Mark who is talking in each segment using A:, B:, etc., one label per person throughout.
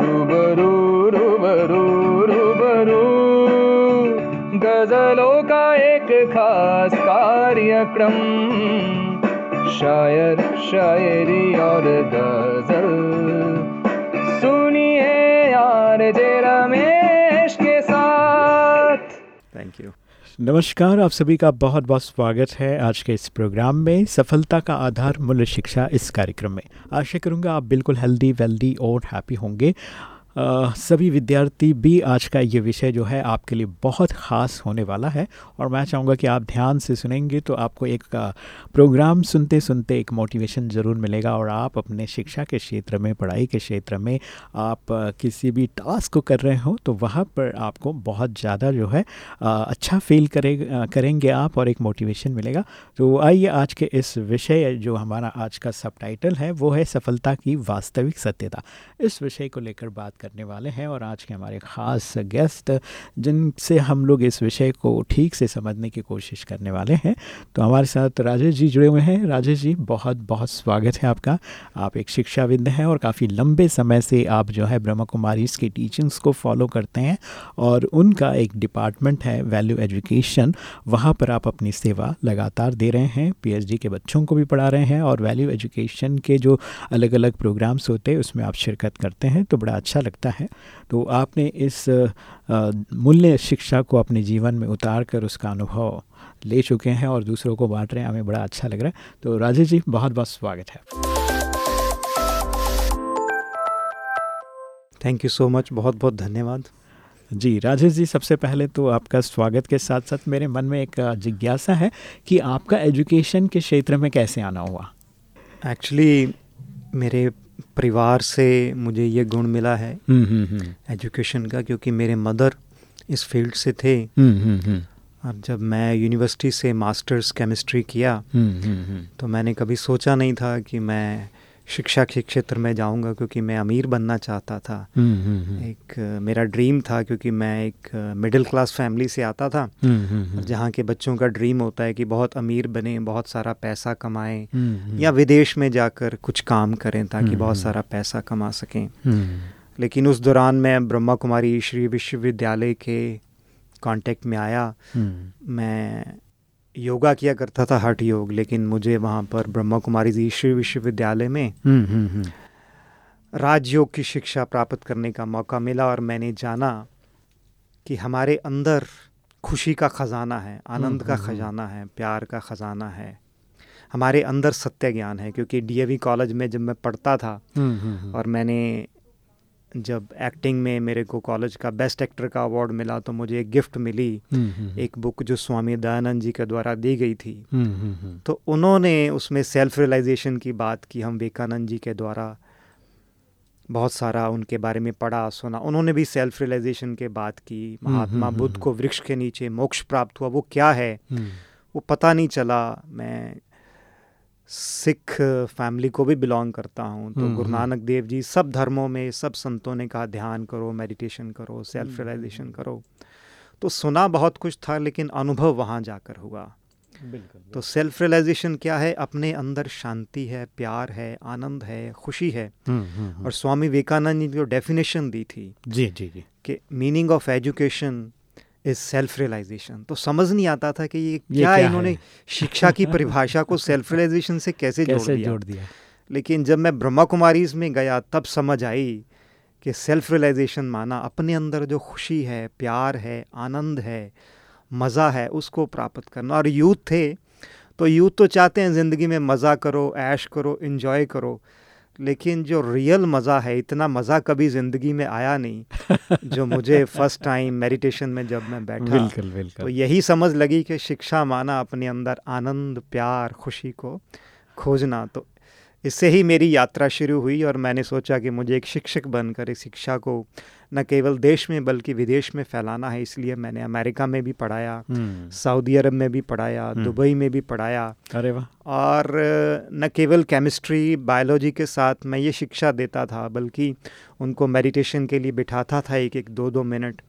A: रूबरू रूबरू रूबरू गजलों का एक खास कार्यक्रम शायर शायरी और गज़ल सुनिए यार जे रमेश के साथ
B: थैंक यू
C: नमस्कार, आप सभी का बहुत बहुत स्वागत है आज के इस प्रोग्राम में सफलता का आधार मूल्य शिक्षा इस कार्यक्रम में। आशा करूँगा आप बिल्कुल हेल्दी वेल्दी और हैप्पी होंगे। सभी विद्यार्थी भी आज का ये विषय जो है आपके लिए बहुत ख़ास होने वाला है और मैं चाहूँगा कि आप ध्यान से सुनेंगे तो आपको एक प्रोग्राम सुनते सुनते एक मोटिवेशन ज़रूर मिलेगा और आप अपने शिक्षा के क्षेत्र में, पढ़ाई के क्षेत्र में आप किसी भी टास्क को कर रहे हो तो वहाँ पर आपको बहुत ज़्यादा जो है अच्छा फील करे करेंगे आप और एक मोटिवेशन मिलेगा। तो आइए आज के इस विषय जो हमारा आज का सब है वो है सफलता की वास्तविक सत्यता। इस विषय को लेकर बात करने वाले हैं और आज के हमारे ख़ास गेस्ट जिनसे हम लोग इस विषय को ठीक से समझने की कोशिश करने वाले हैं। तो हमारे साथ राजेश जी जुड़े हुए हैं। राजेश जी, बहुत बहुत स्वागत है आपका। आप एक शिक्षाविद हैं और काफ़ी लंबे समय से आप जो है ब्रह्मा कुमारी की टीचिंग्स को फॉलो करते हैं और उनका एक डिपार्टमेंट है वैल्यू एजुकेशन वहाँ पर आप अपनी सेवा लगातार दे रहे हैं। पीएचडी के बच्चों को भी पढ़ा रहे हैं और वैल्यू एजुकेशन के जो अलग अलग प्रोग्राम्स होते हैं, उसमें आप शिरकत करते हैं। तो बड़ा अच्छा लगता है। तो आपने इस मूल्य शिक्षा को अपने जीवन में उतार कर उसका अनुभव ले चुके हैं और दूसरों को बांट रहे हैं। हमें बड़ा अच्छा लग रहा है। तो राजेश जी बहुत बहुत स्वागत है।
B: थैंक यू सो मच बहुत बहुत धन्यवाद।
C: जी राजेश जी सबसे पहले तो आपका स्वागत के साथ साथ मेरे मन में एक जिज्ञासा है कि आपका एजुकेशन के क्षेत्र में कैसे आना हुआ?
B: एक्चुअली मेरे परिवार से मुझे ये गुण मिला है एजुकेशन हम्म, हम्म, हम्म। का क्योंकि मेरे मदर इस फ़ील्ड से थे। और जब मैं यूनिवर्सिटी से मास्टर्स केमिस्ट्री किया तो मैंने कभी सोचा नहीं था कि मैं शिक्षा के क्षेत्र में जाऊँगा क्योंकि मैं अमीर बनना चाहता था। हम्म, हम्म, हम्म। एक मेरा ड्रीम था क्योंकि मैं एक मिडिल क्लास फैमिली से आता था। जहाँ के बच्चों का ड्रीम होता है कि बहुत अमीर बने बहुत सारा पैसा कमाएँ या विदेश में जाकर कुछ काम करें ताकि बहुत सारा पैसा कमा सकें। लेकिन उस दौरान मैं ब्रह्मा कुमारी श्री विश्वविद्यालय के कांटेक्ट में आया। मैं योगा किया करता था हठ योग लेकिन मुझे वहाँ पर ब्रह्मा कुमारी जी श्री विश्वविद्यालय में हम्म, हम्म, हम्म। राजयोग की शिक्षा प्राप्त करने का मौका मिला और मैंने जाना कि हमारे अंदर खुशी का ख़जाना है आनंद का ख़जाना है प्यार का ख़जाना है। हमारे अंदर सत्य ज्ञान है क्योंकि डीएवी कॉलेज में जब मैं पढ़ता था और मैंने जब एक्टिंग में मेरे को कॉलेज का बेस्ट एक्टर का अवार्ड मिला तो मुझे एक गिफ्ट मिली। हम्म, हम्म, हम्म। एक बुक जो स्वामी दयानंद जी के द्वारा दी गई थी। तो उन्होंने उसमें सेल्फ रियलाइजेशन की बात की हम विवेकानंद जी के द्वारा। बहुत सारा उनके बारे में पढ़ा सुना। उन्होंने भी सेल्फ रियलाइजेशन के बात की। महात्मा बुद्ध को वृक्ष के नीचे मोक्ष प्राप्त हुआ वो क्या है? वो पता नहीं चला। मैं सिख फैमिली को भी बिलोंग करता हूँ। तो हम्म, गुरु हम्म। नानक देव जी सब धर्मों में सब संतों ने कहा ध्यान करो मेडिटेशन करो सेल्फ रियलाइजेशन हम्म, करो। तो सुना बहुत कुछ था लेकिन अनुभव वहाँ जाकर हुआ। तो सेल्फ रियलाइजेशन क्या है? अपने अंदर शांति है प्यार है आनंद है खुशी है। और स्वामी विवेकानंद जी जो डेफिनेशन दी थी
C: जी जी जी।
B: कि meaning of education is self realisation तो समझ नहीं आता था कि ये, ये क्या, क्या इन्होंने शिक्षा की परिभाषा को सेल्फ रियलाइजेशन से कैसे, कैसे जोड़ दिया? जोड़ दिया? लेकिन जब मैं ब्रह्मा कुमारी में गया तब समझ आई कि सेल्फ रियलाइजेशन माना अपने अंदर जो खुशी है प्यार है आनंद है मज़ा है उसको प्राप्त करना। और यूथ थे तो यूथ तो चाहते हैं ज़िंदगी में मज़ा करो ऐश करो इन्जॉय करो। लेकिन जो रियल मज़ा है इतना मज़ा कभी ज़िंदगी में आया नहीं जो मुझे फ़र्स्ट टाइम मेडिटेशन में जब मैं बैठा बिल्कुल बिल्कुल। तो यही समझ लगी कि शिक्षा माना अपने अंदर आनंद प्यार खुशी को खोजना तो इससे ही मेरी यात्रा शुरू हुई और मैंने सोचा कि मुझे एक शिक्षक बनकर इस शिक्षा को न केवल देश में बल्कि विदेश में फैलाना है इसलिए मैंने अमेरिका में भी पढ़ाया हम्म। सऊदी अरब में भी पढ़ाया हम्म। दुबई में भी पढ़ाया
C: अरे वाह
B: और न केवल केमिस्ट्री बायोलॉजी के साथ मैं ये शिक्षा देता था बल्कि उनको मेडिटेशन के लिए बिठाता था एक एक दो दो मिनट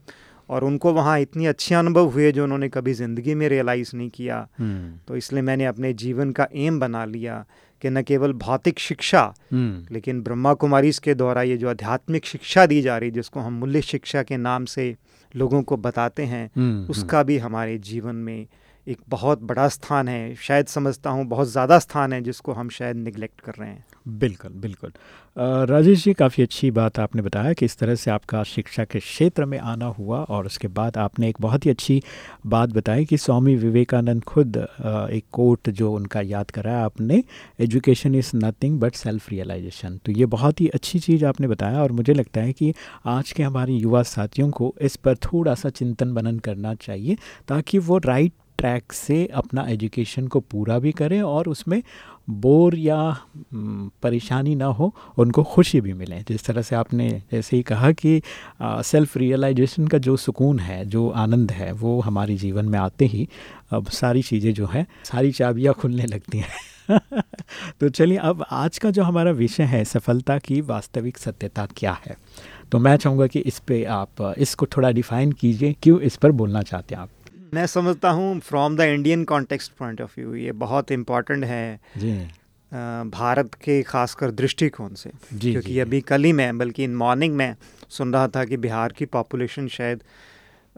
B: और उनको वहाँ इतनी अच्छे अनुभव हुए जो उन्होंने कभी ज़िंदगी में रियलाइज़ नहीं किया हम्म। तो इसलिए मैंने अपने जीवन का एम बना लिया कि न केवल भौतिक शिक्षा
C: हम्म।
B: लेकिन ब्रह्मा कुमारी के द्वारा ये जो आध्यात्मिक शिक्षा दी जा रही जिसको हम मूल्य शिक्षा के नाम से लोगों को बताते हैं
C: हम्म,
B: उसका भी हमारे जीवन में एक बहुत बड़ा स्थान है। शायद समझता हूँ बहुत ज़्यादा स्थान है जिसको हम शायद निगलेक्ट कर रहे हैं।
C: बिल्कुल बिल्कुल। राजेश जी, काफ़ी अच्छी बात आपने बताया कि इस तरह से आपका शिक्षा के क्षेत्र में आना हुआ और उसके बाद आपने एक बहुत ही अच्छी बात बताई कि स्वामी विवेकानंद खुद एक कोट जो उनका याद कराया आपने education is nothing but self realization तो ये बहुत ही अच्छी चीज़ आपने बताया और मुझे लगता है कि आज के हमारे युवा साथियों को इस पर थोड़ा सा चिंतन बनन करना चाहिए ताकि वो राइट ट्रैक से अपना एजुकेशन को पूरा भी करें और उसमें बोर या हम्म, परेशानी ना हो उनको खुशी भी मिले। जिस तरह से आपने जैसे ही कहा कि सेल्फ रियलाइजेशन का जो सुकून है जो आनंद है वो हमारे जीवन में आते ही अब सारी चीज़ें जो हैं सारी चाबियाँ खुलने लगती हैं। तो चलिए अब आज का जो हमारा विषय है सफलता की वास्तविक सत्यता क्या है? तो मैं चाहूँगा कि इस पे आप इसको थोड़ा डिफाइन कीजिए क्यों इस पर बोलना चाहते हैं आप?
B: मैं समझता हूँ from the Indian context point of view ये बहुत इंपॉर्टेंट है
C: जी
B: भारत के खासकर दृष्टिकोण से
C: जी,
B: क्योंकि
C: जी।
B: अभी कल ही मैं बल्कि इन मॉर्निंग में सुन रहा था कि बिहार की पॉपुलेशन शायद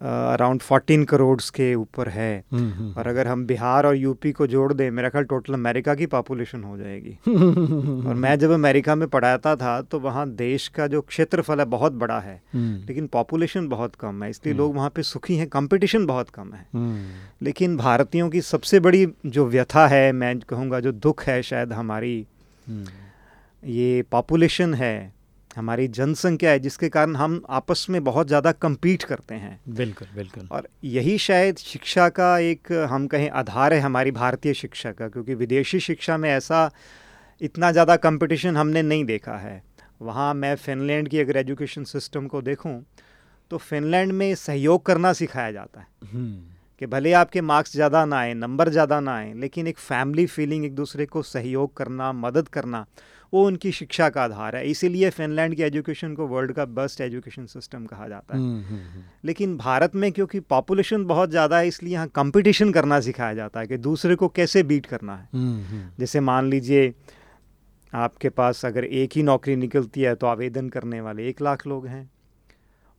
B: अराउंड 14 करोड़ के ऊपर है।
C: हम्म, हम्म,
B: और अगर हम बिहार और यूपी को जोड़ दें मेरा ख्याल टोटल अमेरिका की पॉपुलेशन हो जाएगी। और मैं जब अमेरिका में पढ़ाता था तो वहाँ देश का जो क्षेत्रफल है बहुत बड़ा है।
C: हम्म,
B: लेकिन पॉपुलेशन बहुत कम है इसलिए
C: हम्म।
B: लोग वहाँ पे सुखी हैं कंपटीशन बहुत कम है।
C: हम्म,
B: लेकिन भारतीयों की सबसे बड़ी जो व्यथा है मैं कहूँगा जो दुख है शायद हमारी
C: हम्म,
B: ये पॉपुलेशन है हमारी जनसंख्या है जिसके कारण हम आपस में बहुत ज़्यादा कम्पीट करते हैं।
C: बिल्कुल बिल्कुल।
B: और यही शायद शिक्षा का एक हम कहें आधार है हमारी भारतीय शिक्षा का क्योंकि विदेशी शिक्षा में ऐसा इतना ज़्यादा कंपटीशन हमने नहीं देखा है। वहाँ मैं फिनलैंड की अगर एजुकेशन सिस्टम को देखूँ तो फिनलैंड में सहयोग करना सिखाया जाता है।
C: हम्म,
B: कि भले आपके मार्क्स ज़्यादा ना आए नंबर ज़्यादा ना आए लेकिन एक फैमिली फीलिंग एक दूसरे को सहयोग करना मदद करना वो उनकी शिक्षा का आधार है। इसीलिए फिनलैंड की एजुकेशन को वर्ल्ड का बेस्ट एजुकेशन सिस्टम कहा जाता है।
C: हम्म, हम्म, हम्म,
B: लेकिन भारत में क्योंकि पॉपुलेशन बहुत ज़्यादा है इसलिए यहाँ कंपटीशन करना सिखाया जाता है कि दूसरे को कैसे बीट करना है। जैसे मान लीजिए आपके पास अगर एक ही नौकरी निकलती है तो आवेदन करने वाले एक लाख लोग हैं।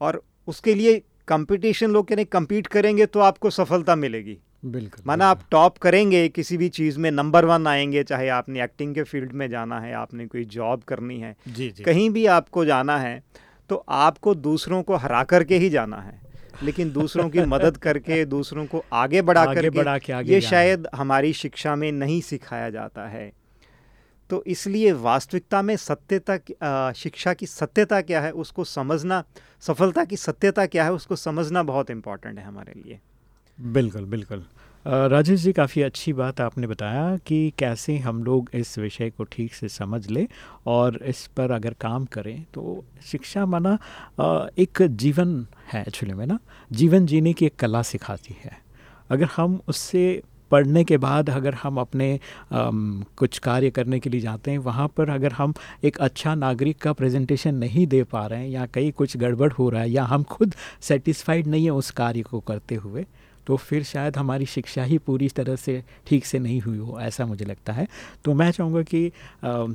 B: और उसके लिए कंपटीशन लोग कह रहे कम्पीट करेंगे तो आपको सफलता मिलेगी।
C: बिल्कुल
B: माना आप टॉप करेंगे किसी भी चीज़ में नंबर वन आएँगे चाहे आपने एक्टिंग के फ़ील्ड में जाना है आपने कोई जॉब करनी है
C: जी जी।
B: कहीं भी आपको जाना है तो आपको दूसरों को हरा करके ही जाना है। लेकिन दूसरों की मदद करके दूसरों को आगे बढ़ा
C: आगे
B: करके
C: बढ़ा के आगे
B: ये शायद हमारी शिक्षा में नहीं सिखाया जाता है। तो इसलिए वास्तविकता में सत्यता शिक्षा की सत्यता क्या है उसको समझना सफलता की सत्यता क्या है उसको समझना बहुत इम्पोर्टेंट है हमारे लिए।
C: बिल्कुल बिल्कुल। राजेश जी काफ़ी अच्छी बात आपने बताया कि कैसे हम लोग इस विषय को ठीक से समझ लें और इस पर अगर काम करें तो शिक्षा माना एक जीवन है एक्चुअली में ना। जीवन जीने की एक कला सिखाती है। अगर हम उससे पढ़ने के बाद अगर हम अपने अम, कुछ कार्य करने के लिए जाते हैं वहाँ पर अगर हम एक अच्छा नागरिक का प्रेजेंटेशन नहीं दे पा रहे हैं या कहीं कुछ गड़बड़ हो रहा है या हम खुद सेटिस्फाइड नहीं है उस कार्य को करते हुए तो फिर शायद हमारी शिक्षा ही पूरी तरह से ठीक से नहीं हुई हो, ऐसा मुझे लगता है। तो मैं चाहूँगा कि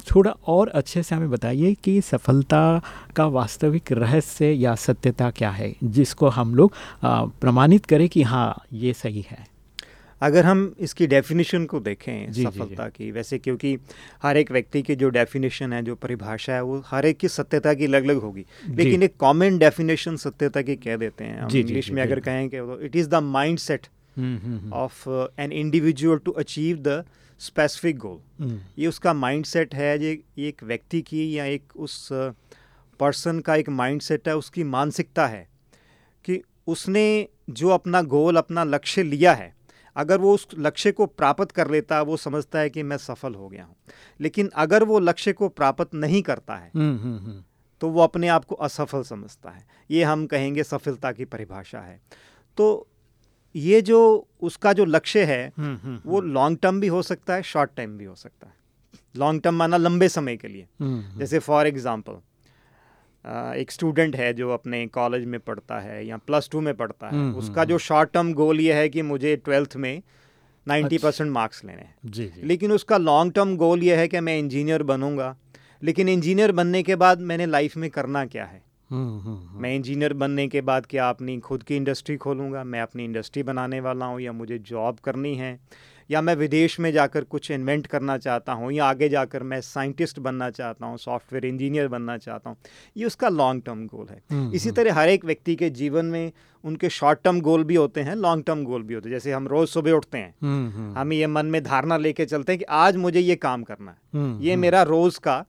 C: थोड़ा और अच्छे से हमें बताइए कि सफलता का वास्तविक रहस्य या सत्यता क्या है, जिसको हम लोग प्रमाणित करें कि हाँ ये सही है।
B: अगर हम इसकी डेफिनेशन को देखें
C: जी, जी, जी।
B: सफलता की वैसे क्योंकि हर एक व्यक्ति की जो डेफिनेशन है जो परिभाषा है वो हर एक की सत्यता की अलग अलग होगी लेकिन एक कॉमन डेफिनेशन सत्यता की कह देते हैं। हम इंग्लिश में अगर। कहें कि it is the mindset of an individual to achieve the specific goal ये उसका माइंड सेट है ये ये एक व्यक्ति की या एक उस पर्सन का एक माइंड सेट है उसकी मानसिकता है कि उसने जो अपना गोल अपना लक्ष्य लिया है अगर वो उस लक्ष्य को प्राप्त कर लेता है वो समझता है कि मैं सफल हो गया हूँ। लेकिन अगर वो लक्ष्य को प्राप्त नहीं करता है
C: हम्म, हम्म, हम्म,
B: तो वो अपने आप को असफल समझता है। ये हम कहेंगे सफलता की परिभाषा है। तो ये जो उसका जो लक्ष्य है वो लॉन्ग टर्म भी हो सकता है शॉर्ट टर्म भी हो सकता है। लॉन्ग टर्म माना लंबे समय के लिए। जैसे फॉर एग्जांपल एक स्टूडेंट है जो अपने कॉलेज में पढ़ता है या प्लस टू में पढ़ता है।
C: हम्म,
B: उसका
C: हम्म,
B: जो शॉर्ट टर्म गोल ये है कि मुझे ट्वेल्थ में नाइन्टी परसेंट मार्क्स लेने हैं।
C: जी जी।
B: लेकिन उसका लॉन्ग टर्म गोल ये है कि मैं इंजीनियर बनूँगा। लेकिन इंजीनियर बनने के बाद मैंने लाइफ में करना क्या है?
C: हम्म।
B: मैं इंजीनियर बनने के बाद क्या अपनी खुद की इंडस्ट्री खोलूँगा? मैं अपनी इंडस्ट्री बनाने वाला हूँ या मुझे जॉब करनी है? या मैं विदेश में जाकर कुछ इन्वेंट करना चाहता हूँ या आगे जाकर मैं साइंटिस्ट बनना चाहता हूँ सॉफ्टवेयर इंजीनियर बनना चाहता हूँ ये उसका लॉन्ग टर्म गोल है।
C: हम्म,
B: इसी
C: हम्म।
B: तरह हर एक व्यक्ति के जीवन में उनके शॉर्ट टर्म गोल भी होते हैं लॉन्ग टर्म गोल भी होते हैं। जैसे हम रोज़ सुबह उठते हैं
C: हम्म,
B: हम ये मन में धारणा लेके चलते हैं कि आज मुझे ये काम करना है। ये मेरा रोज़ का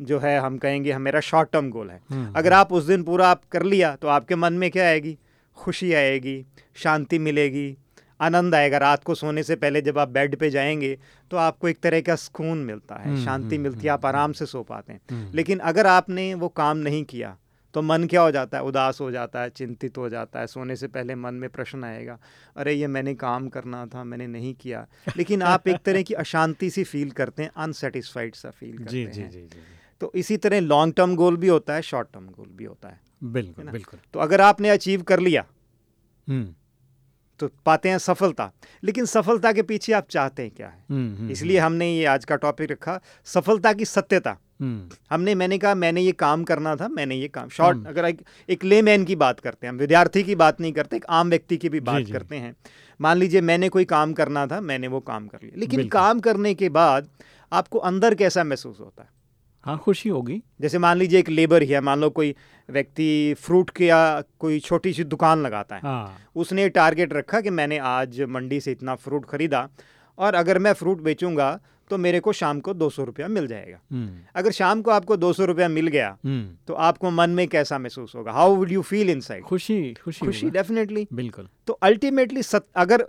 B: जो है हम कहेंगे हम मेरा शॉर्ट टर्म गोल है। अगर आप उस दिन पूरा आप कर लिया तो आपके मन में क्या आएगी? खुशी आएगी शांति मिलेगी आनंद आएगा। रात को सोने से पहले जब आप बेड पे जाएँगे तो आपको एक तरह का सुकून मिलता है
C: हम्म,
B: शांति
C: हम्म,
B: मिलती है आप आराम से सो पाते हैं।
C: हम्म,
B: लेकिन अगर आपने वो काम नहीं किया तो मन क्या हो जाता है? उदास हो जाता है चिंतित हो जाता है सोने से पहले मन में प्रश्न आएगा अरे ये मैंने काम करना था मैंने नहीं किया। लेकिन आप एक तरह की अशांति सी फील करते हैं अनसेटिस्फाइड सा फील करते
C: जी जी
B: हैं।
C: जी जी
B: तो इसी तरह लॉन्ग टर्म गोल भी होता है शॉर्ट टर्म गोल भी होता है।
C: बिल्कुल बिल्कुल।
B: तो अगर आपने अचीव कर लिया
C: हम्म,
B: तो पाते हैं सफलता। लेकिन सफलता के पीछे आप चाहते हैं क्या? है
C: हम्म, हम्म,
B: इसलिए हमने ये आज का टॉपिक रखा सफलता की सत्यता।
C: हम्म,
B: हमने मैंने कहा मैंने ये काम करना था मैंने ये काम। शॉर्ट
C: हम्म।
B: अगर एक, एक लेमैन की बात करते हैं हम विद्यार्थी की बात नहीं करते एक आम व्यक्ति की भी बात
C: जी।
B: करते हैं। मान लीजिए मैंने कोई काम करना था मैंने वो काम कर लिया। लेकिन काम करने के बाद आपको अंदर कैसा महसूस होता है?
C: हाँ खुशी होगी।
B: जैसे मान लीजिए एक लेबर ही है मान लो कोई व्यक्ति फ्रूट की या कोई छोटी सी दुकान लगाता है।
C: हाँ।
B: उसने टारगेट रखा कि मैंने आज मंडी से इतना फ्रूट खरीदा और अगर मैं फ्रूट बेचूँगा तो मेरे को शाम को दो सौ रुपया मिल जाएगा।
C: हम्म,
B: अगर शाम को आपको दो सौ रुपया मिल गया
C: हम्म,
B: तो आपको मन में कैसा महसूस होगा? How would you feel inside
C: खुशी खुशी
B: खुशी डेफिनेटली
C: बिल्कुल।
B: तो अल्टीमेटली अगर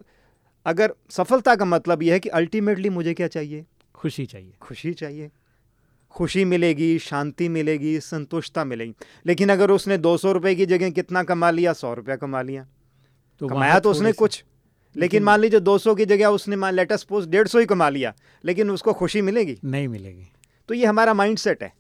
B: अगर सफलता का मतलब यह है कि अल्टीमेटली मुझे क्या चाहिए?
C: खुशी चाहिए।
B: खुशी चाहिए। खुशी मिलेगी शांति मिलेगी संतुष्टता मिलेगी। लेकिन अगर उसने दो सौ रुपये की जगह कितना कमा लिया सौ रुपया कमा लिया
C: तो
B: कमाया तो उसने कुछ। लेकिन मान लीजिए 200 की जगह उसने मान लेटेस्ट पोस्ट डेढ़ सौ ही कमा लिया लेकिन उसको खुशी मिलेगी?
C: नहीं मिलेगी।
B: तो ये हमारा माइंड सेट है।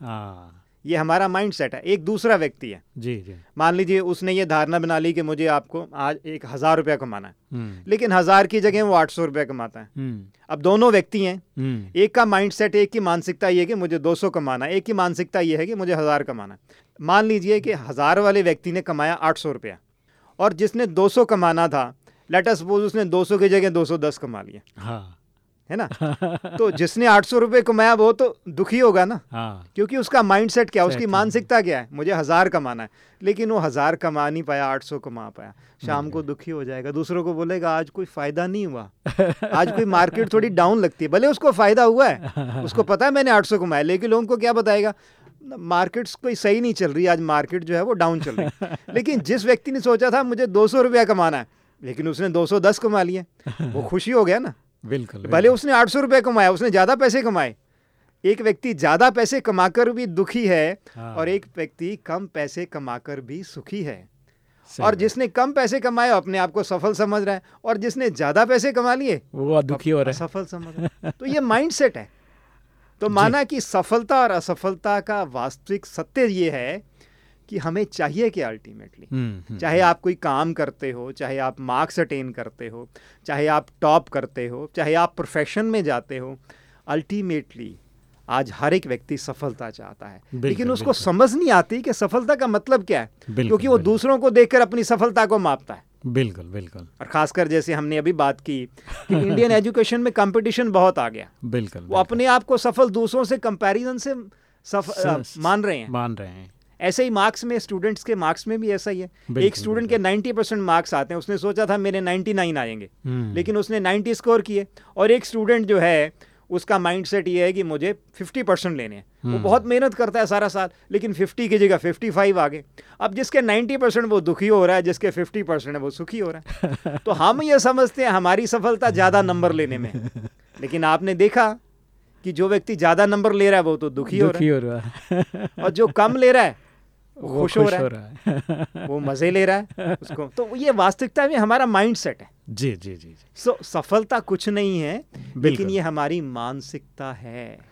C: हाँ।
B: ये हमारा माइंड सेट है एक दूसरा व्यक्ति है।
C: जी जी।
B: मान लीजिए उसने ये धारणा बना ली कि मुझे आपको आज एक हज़ार रुपया कमाना है
C: हम्म,
B: लेकिन हज़ार की जगह वो आठ सौ रुपया कमाता है।
C: हम्म,
B: अब दोनों व्यक्ति हैं
C: हम्म,
B: एक का माइंड सेट एक की मानसिकता ये है कि मुझे 200 कमाना है एक की मानसिकता ये है कि मुझे हज़ार कमाना है। मान लीजिए कि हज़ार वाले व्यक्ति ने कमाया 800 रुपया और जिसने 200 कमाना था लेट सपोज़ उसने 200 की जगह 210 कमा लिया।
C: हाँ।
B: है ना? तो जिसने 800 रुपये कमाया वो तो दुखी होगा ना?
C: हाँ।
B: क्योंकि उसका माइंड सेट क्या है, उसकी मानसिकता क्या है? मुझे हज़ार कमाना है। लेकिन वो हज़ार कमा नहीं पाया आठ सौ कमा पाया। शाम को दुखी हो जाएगा। दूसरों को बोलेगा आज कोई फ़ायदा नहीं हुआ। आज कोई मार्केट थोड़ी डाउन लगती है। भले उसको फ़ायदा हुआ है। उसको पता है मैंने आठ सौ कमाया लेकिन लोगों को क्या बताएगा? मार्केट्स कोई सही नहीं चल रही। आज मार्केट जो है वो डाउन चल रही है। लेकिन जिस व्यक्ति ने सोचा था मुझे दो सौ रुपया कमाना है। लेकिन उसने दो सौ दस कमा लिए। वो खुशी हो गया ना?
C: बिल्कुल
B: भले उसने आठ सौ रुपये कमाया उसने ज़्यादा पैसे कमाए। एक व्यक्ति ज़्यादा पैसे कमाकर भी दुखी है
C: हाँ।
B: और एक व्यक्ति कम पैसे कमाकर भी सुखी है। और जिसने कम पैसे कमाए अपने आप को सफल समझ रहा है और जिसने ज़्यादा पैसे कमा लिए
C: वो दुखी हो रहा है।
B: सफल समझ रहा है। तो ये माइंड सेट है। तो माना कि सफलता और असफलता का वास्तविक सत्य ये है कि हमें चाहिए क्या अल्टीमेटली
C: हम्म, हम्म,
B: चाहे आप कोई काम करते हो चाहे आप मार्क्स अटेन करते हो चाहे आप टॉप करते हो चाहे आप प्रोफेशन में जाते हो अल्टीमेटली आज हर एक व्यक्ति सफलता चाहता है। लेकिन उसको समझ नहीं आती कि सफलता का मतलब क्या है क्योंकि वो दूसरों को देखकर अपनी सफलता को मापता है।
C: बिल्कुल बिल्कुल।
B: और खासकर जैसे हमने अभी बात की कि इंडियन एजुकेशन में कंपटीशन बहुत आ गया।
C: बिल्कुल
B: वो अपने आप को सफल दूसरों से कंपैरिजन से सफ,
C: स-
B: मान रहे हैं।
C: मान रहे हैं।
B: ऐसे ही मार्क्स में स्टूडेंट्स के मार्क्स में भी ऐसा ही है। एक स्टूडेंट के 90 परसेंट मार्क्स आते हैं उसने सोचा था मेरे 99 आएँगे।
C: हम्म,
B: लेकिन उसने 90 स्कोर किए और एक स्टूडेंट जो है उसका माइंडसेट ये है कि मुझे 50 परसेंट लेने हैं। वो
C: हम्म।
B: बहुत मेहनत करता है सारा साल लेकिन 50 की जगह 55 आ गए अब जिसके 90 परसेंट वो दुखी हो रहा है जिसके 50 परसेंट है वो सुखी हो रहा है। तो हम ये समझते हैं हमारी सफलता ज़्यादा नंबर लेने में। लेकिन आपने देखा कि जो व्यक्ति ज़्यादा नंबर ले रहा है वो तो दुखी
C: दुखी हो रहा है।
B: और जो कम ले रहा है वो खुश हो रहा है
C: है।
B: वो मज़े ले रहा है उसको। तो ये वास्तविकता में हमारा माइंड सेट है।
C: जी जी जी
B: सो so, सफलता कुछ नहीं है लेकिन ये हमारी मानसिकता है।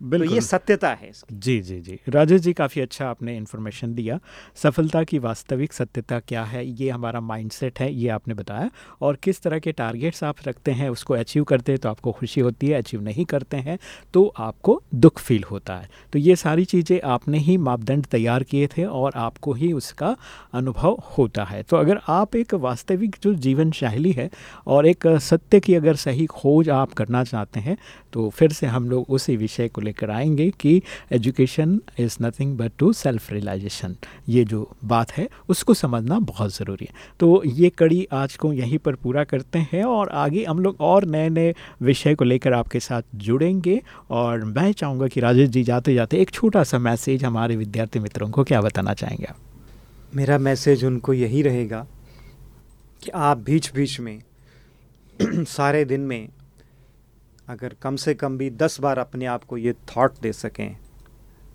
B: तो ये सत्यता है इसकी।
C: जी जी जी। राजेश जी काफ़ी अच्छा आपने इन्फॉर्मेशन दिया। सफलता की वास्तविक सत्यता क्या है? ये हमारा माइंडसेट है ये आपने बताया। और किस तरह के टारगेट्स आप रखते हैं उसको अचीव करते हैं तो आपको खुशी होती है अचीव नहीं करते हैं तो आपको दुख फील होता है। तो ये सारी चीज़ें आपने ही मापदंड तैयार किए थे और आपको ही उसका अनुभव होता है। तो अगर आप एक वास्तविक जो जीवन शैली है और एक सत्य की अगर सही खोज आप करना चाहते हैं तो फिर से हम लोग उसी विषय को लेकर आएँगे कि education is nothing but to self realisation ये जो बात है, उसको समझना बहुत ज़रूरी है। तो ये कड़ी आज को यहीं पर पूरा करते हैं और आगे हम लोग और नए नए विषय को लेकर आपके साथ जुड़ेंगे। और मैं चाहूँगा कि राजेश जी जाते जाते एक छोटा सा मैसेज हमारे विद्यार्थी मित्रों को क्या बताना चाहेंगे
B: मेरा मैसेज उनको यही रहेगा कि आप बीच बीच में सारे दिन में अगर कम से कम भी दस बार अपने आप को ये थॉट दे सकें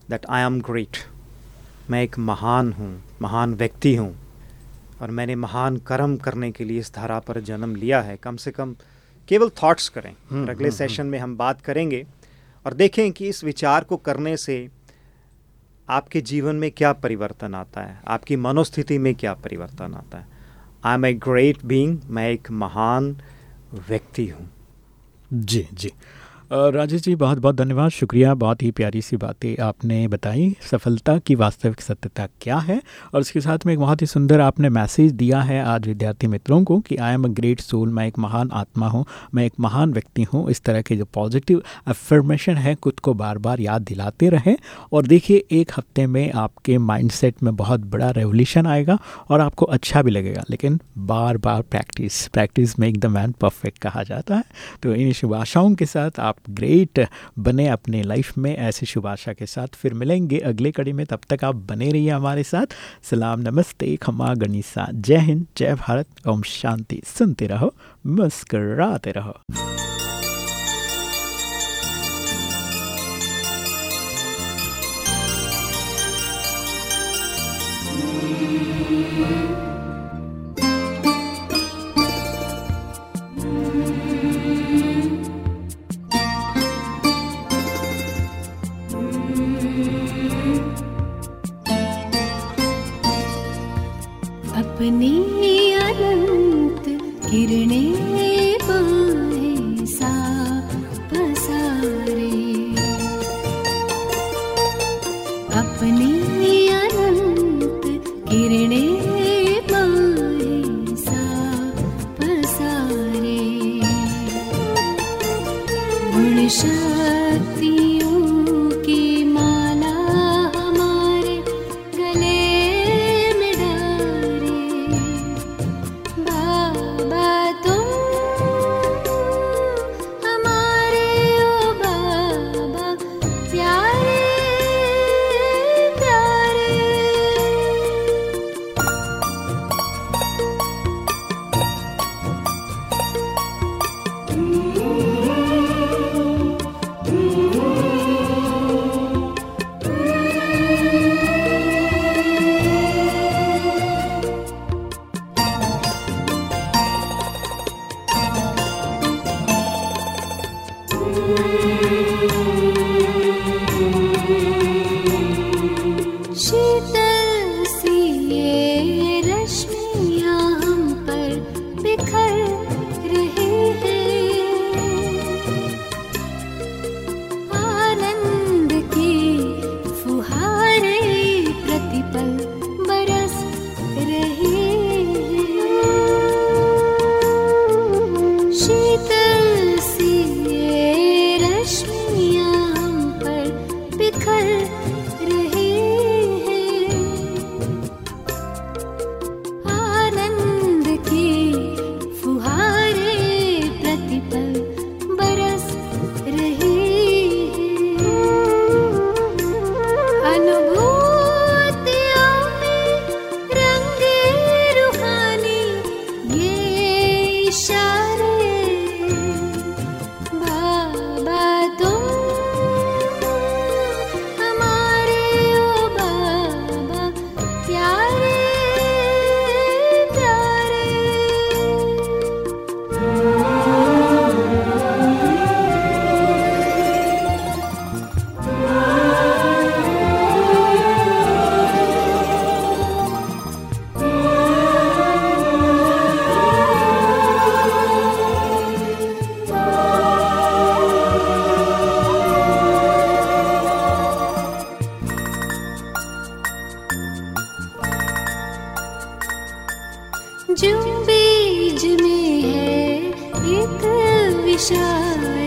B: दैट आई एम ग्रेट मैं एक महान हूँ महान व्यक्ति हूँ और मैंने महान कर्म करने के लिए इस धारा पर जन्म लिया है। कम से कम केवल थॉट्स करें। हम्म, अगले हम्म, सेशन हम्म। में हम बात करेंगे और देखें कि इस विचार को करने से आपके जीवन में क्या परिवर्तन आता है आपकी मनोस्थिति में क्या परिवर्तन आता है। I am a great being मैं एक महान व्यक्ति हूँ।
C: जी जी। राजेश जी, बहुत बहुत धन्यवाद। शुक्रिया, बहुत ही प्यारी सी बातें आपने बताई। सफलता की वास्तविक सत्यता क्या है? और उसके साथ में एक बहुत ही सुंदर आपने मैसेज दिया है आज विद्यार्थी मित्रों को कि I am a great soul मैं एक महान आत्मा हूँ, मैं एक महान व्यक्ति हूँ। इस तरह के जो पॉजिटिव अफर्मेशन है, खुद को बार बार याद दिलाते रहें। और देखिए, एक हफ़्ते में आपके माइंड में बहुत बड़ा रेवोल्यूशन आएगा और आपको अच्छा भी लगेगा। लेकिन बार बार practice practice make the man perfect कहा जाता है। तो इन शुभ के साथ आप ग्रेट बने अपने लाइफ में, ऐसे शुभ आशा के साथ फिर मिलेंगे अगले कड़ी में, तब तक आप बने रहिए हमारे साथ। सलाम, नमस्ते, खमा गणिसा जय हिंद, जय भारत, ओम शांति। सुनते रहो, मुस्कराते रहो।
D: रश् जो बीज में है एक विशाल